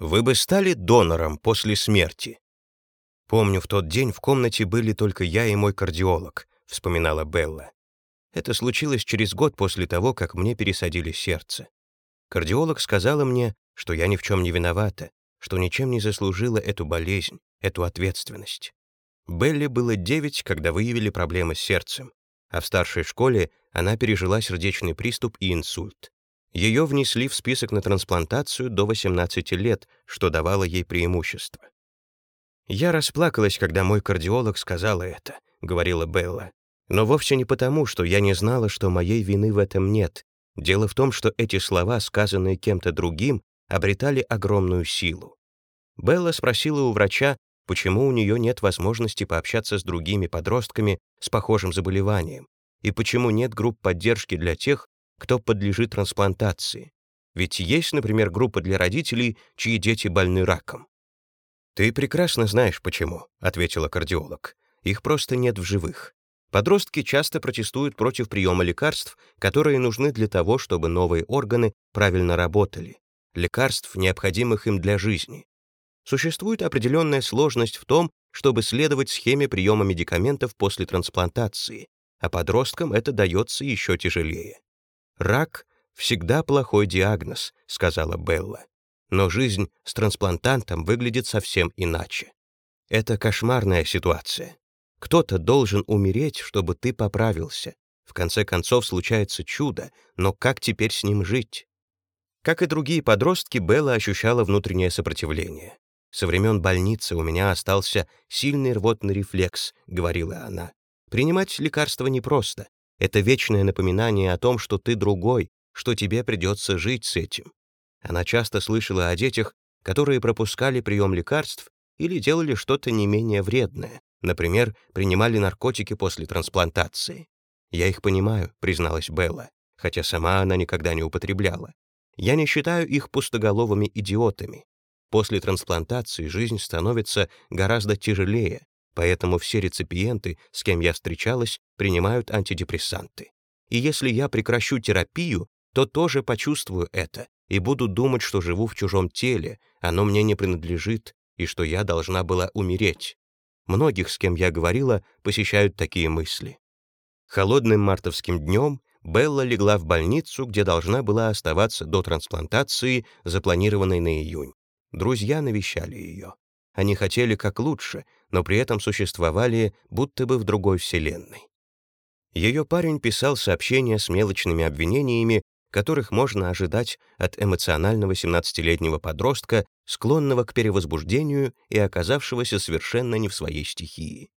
Вы бы стали донором после смерти? Помню, в тот день в комнате были только я и мой кардиолог, вспоминала Белла. Это случилось через год после того, как мне пересадили сердце. Кардиолог сказала мне, что я ни в чем не виновата, что ничем не заслужила эту болезнь, эту ответственность. Белле было 9, когда выявили проблемы с сердцем, а в старшей школе она пережила сердечный приступ и инсульт. Ее внесли в список на трансплантацию до 18 лет, что давало ей преимущество. «Я расплакалась, когда мой кардиолог сказала это», — говорила Белла. «Но вовсе не потому, что я не знала, что моей вины в этом нет. Дело в том, что эти слова, сказанные кем-то другим, обретали огромную силу. Белла спросила у врача, почему у нее нет возможности пообщаться с другими подростками с похожим заболеванием, и почему нет групп поддержки для тех, кто подлежит трансплантации. Ведь есть, например, группа для родителей, чьи дети больны раком. «Ты прекрасно знаешь, почему», — ответила кардиолог. «Их просто нет в живых. Подростки часто протестуют против приема лекарств, которые нужны для того, чтобы новые органы правильно работали, лекарств, необходимых им для жизни. Существует определенная сложность в том, чтобы следовать схеме приема медикаментов после трансплантации, а подросткам это дается еще тяжелее. «Рак — всегда плохой диагноз», — сказала Белла. Но жизнь с трансплантантом выглядит совсем иначе. Это кошмарная ситуация. Кто-то должен умереть, чтобы ты поправился. В конце концов случается чудо, но как теперь с ним жить? Как и другие подростки, Белла ощущала внутреннее сопротивление. «Со времен больницы у меня остался сильный рвотный рефлекс», — говорила она. «Принимать лекарства непросто. Это вечное напоминание о том, что ты другой, что тебе придется жить с этим». Она часто слышала о детях, которые пропускали прием лекарств или делали что-то не менее вредное, например, принимали наркотики после трансплантации. «Я их понимаю», — призналась Белла, хотя сама она никогда не употребляла. «Я не считаю их пустоголовыми идиотами. После трансплантации жизнь становится гораздо тяжелее, поэтому все реципиенты, с кем я встречалась, принимают антидепрессанты. И если я прекращу терапию, то тоже почувствую это и буду думать, что живу в чужом теле, оно мне не принадлежит, и что я должна была умереть. Многих, с кем я говорила, посещают такие мысли. Холодным мартовским днем Белла легла в больницу, где должна была оставаться до трансплантации, запланированной на июнь. Друзья навещали ее. Они хотели как лучше, но при этом существовали будто бы в другой вселенной. Ее парень писал сообщения с мелочными обвинениями, которых можно ожидать от эмоционального 17-летнего подростка, склонного к перевозбуждению и оказавшегося совершенно не в своей стихии.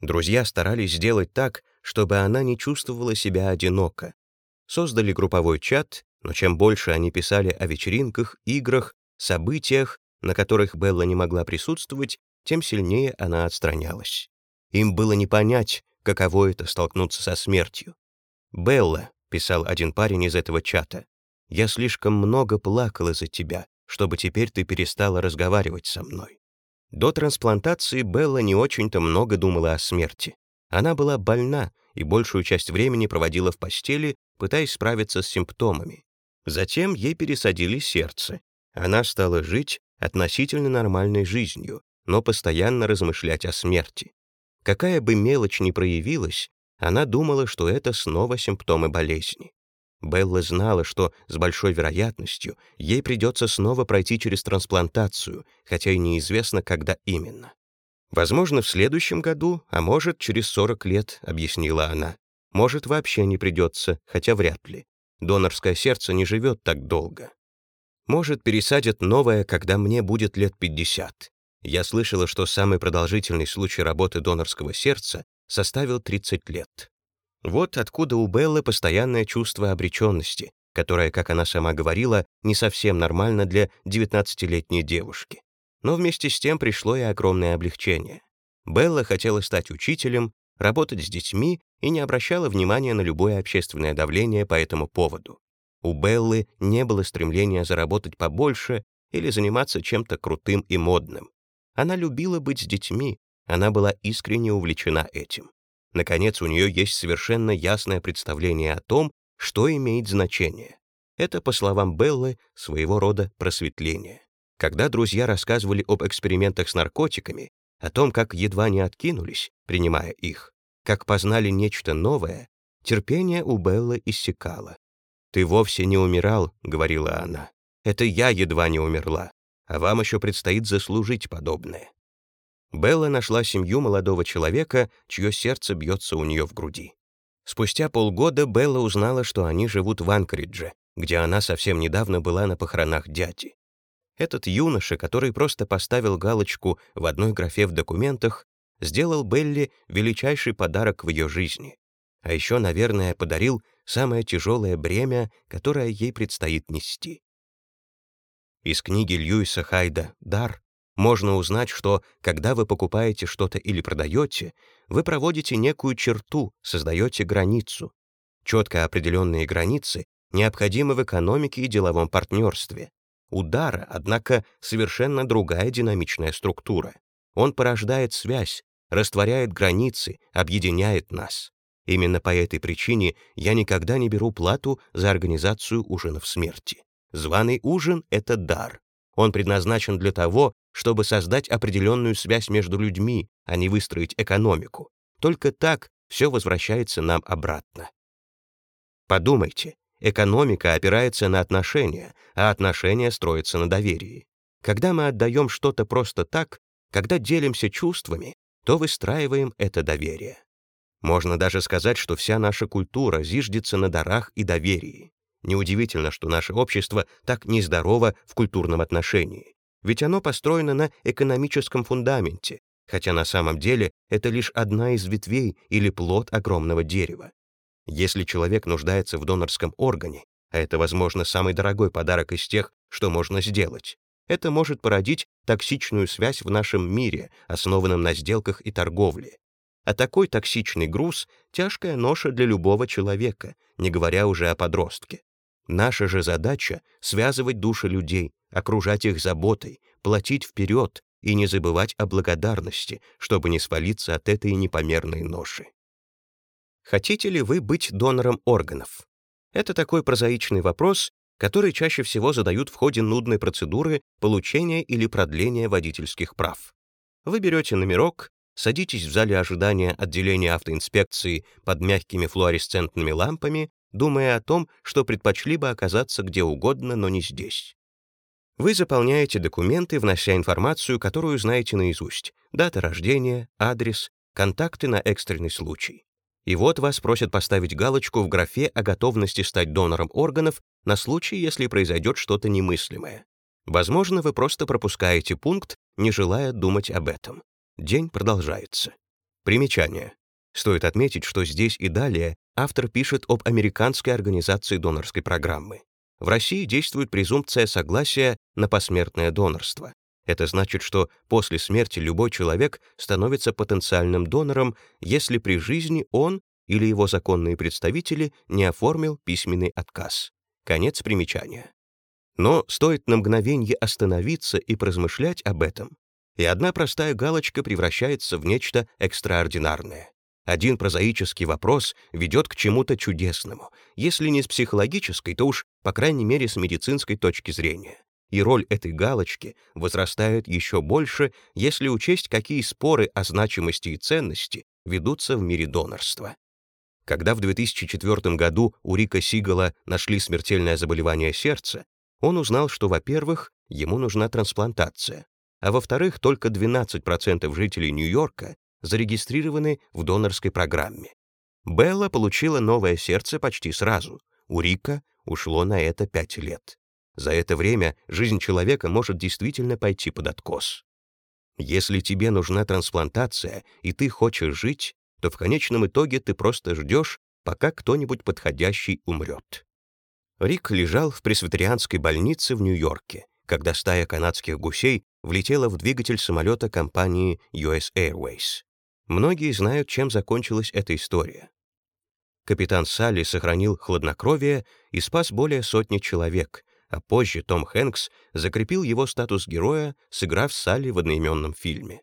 Друзья старались сделать так, чтобы она не чувствовала себя одиноко. Создали групповой чат, но чем больше они писали о вечеринках, играх событиях, на которых Белла не могла присутствовать, тем сильнее она отстранялась. Им было не понять, каково это столкнуться со смертью. «Белла», — писал один парень из этого чата, «я слишком много плакал из-за тебя, чтобы теперь ты перестала разговаривать со мной». До трансплантации Белла не очень-то много думала о смерти. Она была больна и большую часть времени проводила в постели, пытаясь справиться с симптомами. Затем ей пересадили сердце, она стала жить относительно нормальной жизнью, но постоянно размышлять о смерти. Какая бы мелочь ни проявилась, она думала, что это снова симптомы болезни. Белла знала, что с большой вероятностью ей придется снова пройти через трансплантацию, хотя и неизвестно, когда именно. «Возможно, в следующем году, а может, через 40 лет», — объяснила она. «Может, вообще не придется, хотя вряд ли. Донорское сердце не живет так долго». Может, пересадят новое, когда мне будет лет 50. Я слышала, что самый продолжительный случай работы донорского сердца составил 30 лет. Вот откуда у Беллы постоянное чувство обреченности, которое, как она сама говорила, не совсем нормально для 19-летней девушки. Но вместе с тем пришло и огромное облегчение. Белла хотела стать учителем, работать с детьми и не обращала внимания на любое общественное давление по этому поводу. У Беллы не было стремления заработать побольше или заниматься чем-то крутым и модным. Она любила быть с детьми, она была искренне увлечена этим. Наконец, у нее есть совершенно ясное представление о том, что имеет значение. Это, по словам Беллы, своего рода просветление. Когда друзья рассказывали об экспериментах с наркотиками, о том, как едва не откинулись, принимая их, как познали нечто новое, терпение у Беллы иссякало. «Ты вовсе не умирал», — говорила она. «Это я едва не умерла, а вам еще предстоит заслужить подобное». Белла нашла семью молодого человека, чье сердце бьется у нее в груди. Спустя полгода Белла узнала, что они живут в Анкоридже, где она совсем недавно была на похоронах дяди. Этот юноша, который просто поставил галочку в одной графе в документах, сделал Белли величайший подарок в ее жизни. А еще, наверное, подарил самое тяжелое бремя, которое ей предстоит нести. Из книги Льюиса Хайда «Дар» можно узнать, что, когда вы покупаете что-то или продаете, вы проводите некую черту, создаете границу. Четко определенные границы необходимы в экономике и деловом партнерстве. У дара, однако, совершенно другая динамичная структура. Он порождает связь, растворяет границы, объединяет нас. Именно по этой причине я никогда не беру плату за организацию ужинов смерти. Званый ужин — это дар. Он предназначен для того, чтобы создать определенную связь между людьми, а не выстроить экономику. Только так все возвращается нам обратно. Подумайте, экономика опирается на отношения, а отношения строятся на доверии. Когда мы отдаем что-то просто так, когда делимся чувствами, то выстраиваем это доверие. Можно даже сказать, что вся наша культура зиждется на дарах и доверии. Неудивительно, что наше общество так нездорово в культурном отношении. Ведь оно построено на экономическом фундаменте, хотя на самом деле это лишь одна из ветвей или плод огромного дерева. Если человек нуждается в донорском органе, а это, возможно, самый дорогой подарок из тех, что можно сделать, это может породить токсичную связь в нашем мире, основанном на сделках и торговле. А такой токсичный груз — тяжкая ноша для любого человека, не говоря уже о подростке. Наша же задача — связывать души людей, окружать их заботой, платить вперед и не забывать о благодарности, чтобы не свалиться от этой непомерной ноши. Хотите ли вы быть донором органов? Это такой прозаичный вопрос, который чаще всего задают в ходе нудной процедуры получения или продления водительских прав. Вы берете номерок, садитесь в зале ожидания отделения автоинспекции под мягкими флуоресцентными лампами думая о том, что предпочли бы оказаться где угодно, но не здесь. Вы заполняете документы, внося информацию, которую знаете наизусть, дата рождения, адрес, контакты на экстренный случай. И вот вас просят поставить галочку в графе о готовности стать донором органов на случай, если произойдет что-то немыслимое. Возможно, вы просто пропускаете пункт, не желая думать об этом. День продолжается. Примечание. Стоит отметить, что здесь и далее автор пишет об американской организации донорской программы. В России действует презумпция согласия на посмертное донорство. Это значит, что после смерти любой человек становится потенциальным донором, если при жизни он или его законные представители не оформил письменный отказ. Конец примечания. Но стоит на мгновение остановиться и поразмышлять об этом, и одна простая галочка превращается в нечто экстраординарное. Один прозаический вопрос ведет к чему-то чудесному, если не с психологической, то уж, по крайней мере, с медицинской точки зрения. И роль этой галочки возрастает еще больше, если учесть, какие споры о значимости и ценности ведутся в мире донорства. Когда в 2004 году у Рика Сигала нашли смертельное заболевание сердца, он узнал, что, во-первых, ему нужна трансплантация, а во-вторых, только 12% жителей Нью-Йорка зарегистрированы в донорской программе. Белла получила новое сердце почти сразу. У Рика ушло на это пять лет. За это время жизнь человека может действительно пойти под откос. Если тебе нужна трансплантация, и ты хочешь жить, то в конечном итоге ты просто ждешь, пока кто-нибудь подходящий умрет. Рик лежал в пресвитерианской больнице в Нью-Йорке, когда стая канадских гусей влетела в двигатель самолета компании US Airways. Многие знают, чем закончилась эта история. Капитан Салли сохранил хладнокровие и спас более сотни человек, а позже Том Хэнкс закрепил его статус героя, сыграв Салли в одноименном фильме.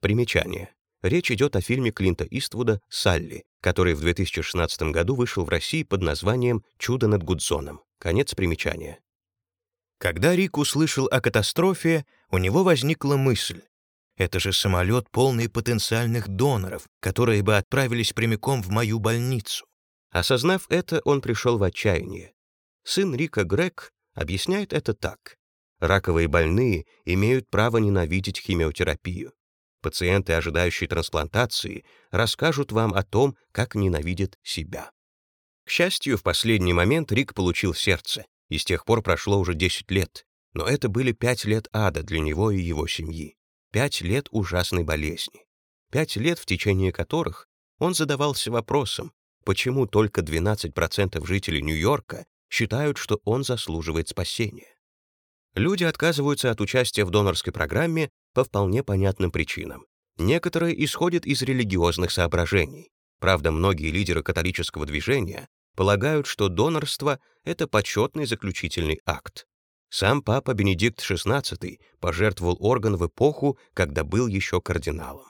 Примечание. Речь идет о фильме Клинта Иствуда «Салли», который в 2016 году вышел в России под названием «Чудо над Гудзоном». Конец примечания. Когда Рик услышал о катастрофе, у него возникла мысль. Это же самолет, полный потенциальных доноров, которые бы отправились прямиком в мою больницу. Осознав это, он пришел в отчаяние. Сын Рика Грег объясняет это так. Раковые больные имеют право ненавидеть химиотерапию. Пациенты, ожидающие трансплантации, расскажут вам о том, как ненавидят себя. К счастью, в последний момент Рик получил сердце, и с тех пор прошло уже 10 лет. Но это были 5 лет ада для него и его семьи. 5 лет ужасной болезни. 5 лет, в течение которых он задавался вопросом, почему только 12% жителей Нью-Йорка считают, что он заслуживает спасения. Люди отказываются от участия в донорской программе по вполне понятным причинам. Некоторые исходят из религиозных соображений. Правда, многие лидеры католического движения полагают, что донорство — это почетный заключительный акт. Сам папа Бенедикт XVI пожертвовал орган в эпоху, когда был еще кардиналом.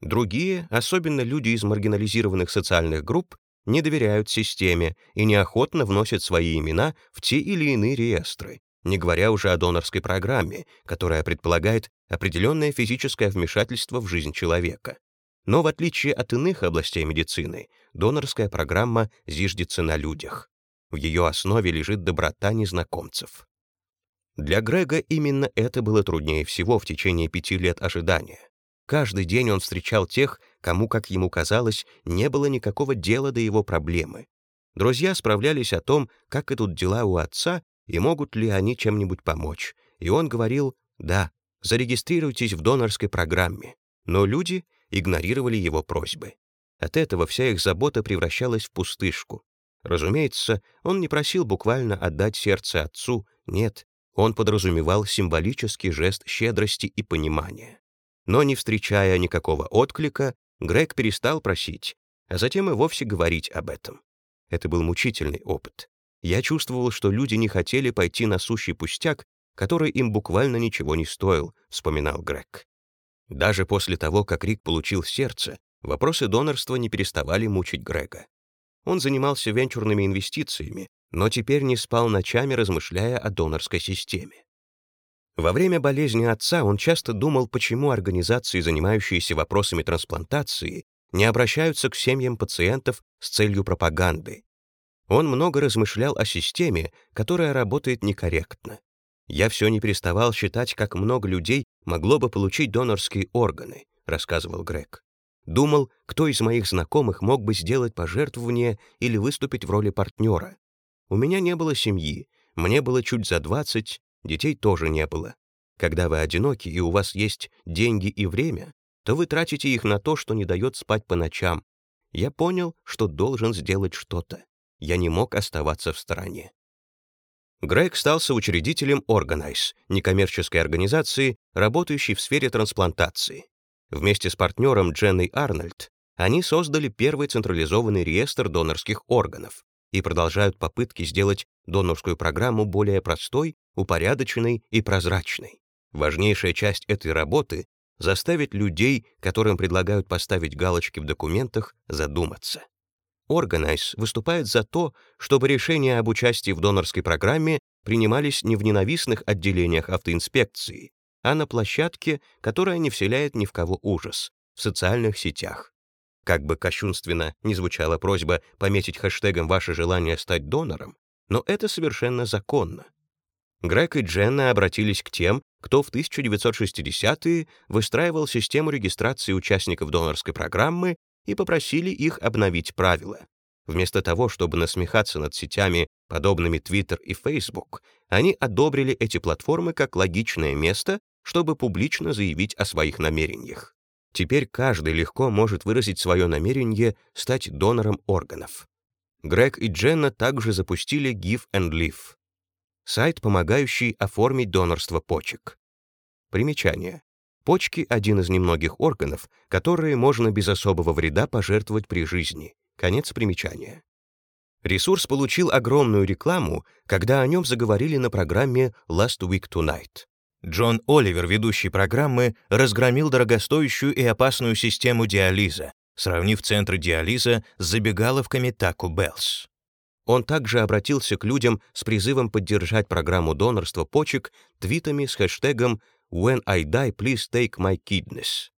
Другие, особенно люди из маргинализированных социальных групп, не доверяют системе и неохотно вносят свои имена в те или иные реестры, не говоря уже о донорской программе, которая предполагает определенное физическое вмешательство в жизнь человека. Но в отличие от иных областей медицины, донорская программа зиждется на людях. В ее основе лежит доброта незнакомцев. Для Грега именно это было труднее всего в течение пяти лет ожидания. Каждый день он встречал тех, кому, как ему казалось, не было никакого дела до его проблемы. Друзья справлялись о том, как идут дела у отца и могут ли они чем-нибудь помочь. И он говорил «Да, зарегистрируйтесь в донорской программе». Но люди игнорировали его просьбы. От этого вся их забота превращалась в пустышку. Разумеется, он не просил буквально отдать сердце отцу, нет, он подразумевал символический жест щедрости и понимания. Но не встречая никакого отклика, Грег перестал просить, а затем и вовсе говорить об этом. Это был мучительный опыт. Я чувствовал, что люди не хотели пойти на сущий пустяк, который им буквально ничего не стоил, вспоминал Грег. Даже после того, как Рик получил сердце, вопросы донорства не переставали мучить Грега. Он занимался венчурными инвестициями, но теперь не спал ночами, размышляя о донорской системе. Во время болезни отца он часто думал, почему организации, занимающиеся вопросами трансплантации, не обращаются к семьям пациентов с целью пропаганды. Он много размышлял о системе, которая работает некорректно. Я все не переставал считать, как много людей могло бы получить донорские органы, рассказывал Грег. Думал, кто из моих знакомых мог бы сделать пожертвование или выступить в роли партнера. У меня не было семьи, мне было чуть за 20, детей тоже не было. Когда вы одиноки и у вас есть деньги и время, то вы тратите их на то, что не дает спать по ночам. Я понял, что должен сделать что-то. Я не мог оставаться в стороне. Грег стал соучредителем Organize, некоммерческой организации, работающей в сфере трансплантации. Вместе с партнером Дженной Арнольд они создали первый централизованный реестр донорских органов и продолжают попытки сделать донорскую программу более простой, упорядоченной и прозрачной. Важнейшая часть этой работы — заставить людей, которым предлагают поставить галочки в документах, задуматься. Organize выступает за то, чтобы решения об участии в донорской программе принимались не в ненавистных отделениях автоинспекции, а на площадке, которая не вселяет ни в кого ужас, в социальных сетях. Как бы кощунственно ни звучала просьба пометить хэштегом ваше желание стать донором, но это совершенно законно. Грег и Дженна обратились к тем, кто в 1960-е выстраивал систему регистрации участников донорской программы и попросили их обновить правила. Вместо того, чтобы насмехаться над сетями, подобными Twitter и Facebook, они одобрили эти платформы как логичное место, чтобы публично заявить о своих намерениях. Теперь каждый легко может выразить свое намерение стать донором органов. Грег и Дженна также запустили Give and Live — сайт, помогающий оформить донорство почек. Примечание. Почки — один из немногих органов, которые можно без особого вреда пожертвовать при жизни. Конец примечания. Ресурс получил огромную рекламу, когда о нем заговорили на программе Last Week Tonight. Джон Оливер, ведущий программы, разгромил дорогостоящую и опасную систему диализа, сравнив центры диализа с забегаловками Taco Bells. Он также обратился к людям с призывом поддержать программу донорства почек твитами с хэштегом «When I die, please take my kidneys».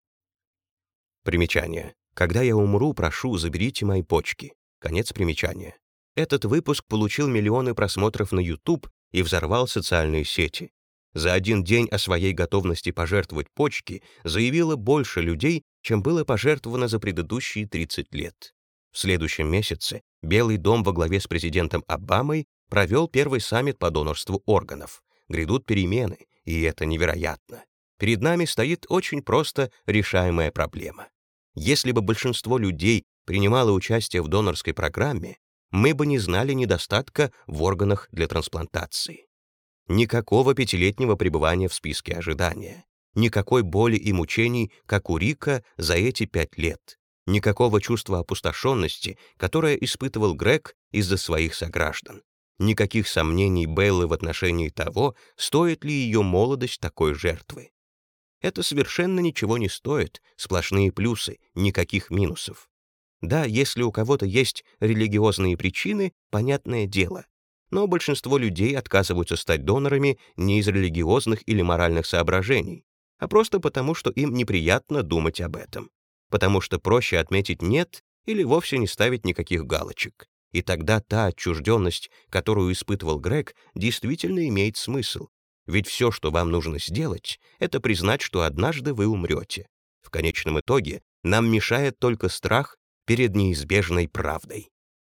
Примечание. «Когда я умру, прошу, заберите мои почки». Конец примечания. Этот выпуск получил миллионы просмотров на YouTube и взорвал социальные сети. За один день о своей готовности пожертвовать почки заявило больше людей, чем было пожертвовано за предыдущие 30 лет. В следующем месяце Белый дом во главе с президентом Обамой провел первый саммит по донорству органов. Грядут перемены, и это невероятно. Перед нами стоит очень просто решаемая проблема. Если бы большинство людей принимало участие в донорской программе, мы бы не знали недостатка в органах для трансплантации. Никакого пятилетнего пребывания в списке ожидания. Никакой боли и мучений, как у Рика, за эти пять лет. Никакого чувства опустошенности, которое испытывал Грег из-за своих сограждан. Никаких сомнений Беллы в отношении того, стоит ли ее молодость такой жертвы. Это совершенно ничего не стоит, сплошные плюсы, никаких минусов. Да, если у кого-то есть религиозные причины, понятное дело. Но большинство людей отказываются стать донорами не из религиозных или моральных соображений, а просто потому, что им неприятно думать об этом. Потому что проще отметить «нет» или вовсе не ставить никаких галочек. И тогда та отчужденность, которую испытывал Грег, действительно имеет смысл. Ведь все, что вам нужно сделать, это признать, что однажды вы умрете. В конечном итоге нам мешает только страх перед неизбежной правдой.